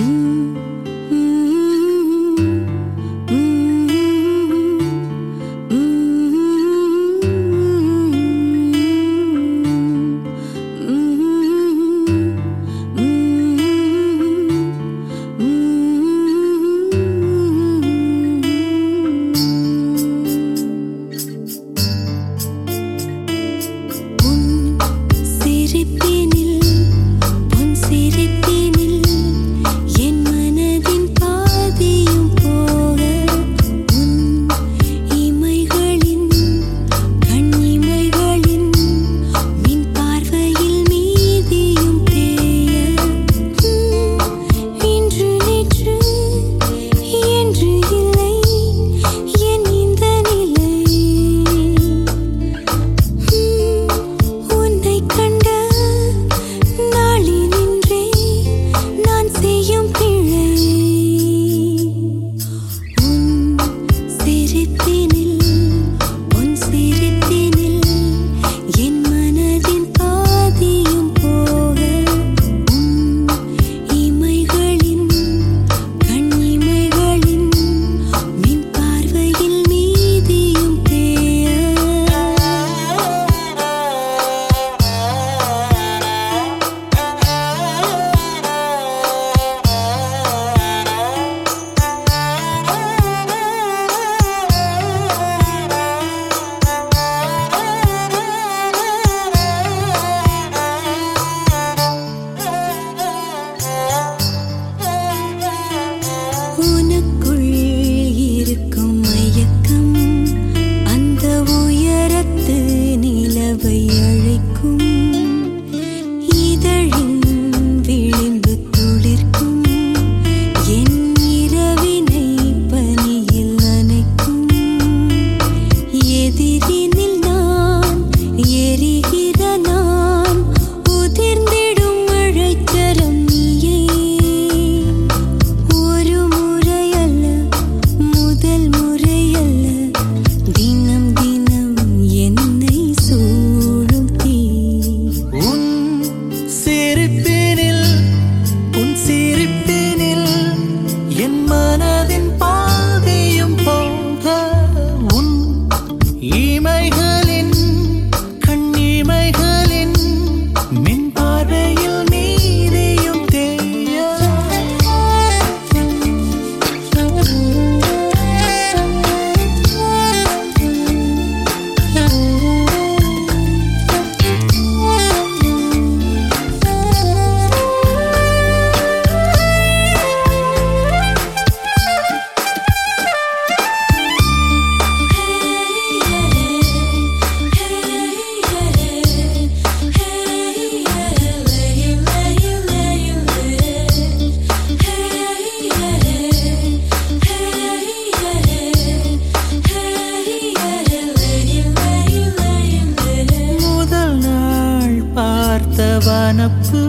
Ooh. நனப்பு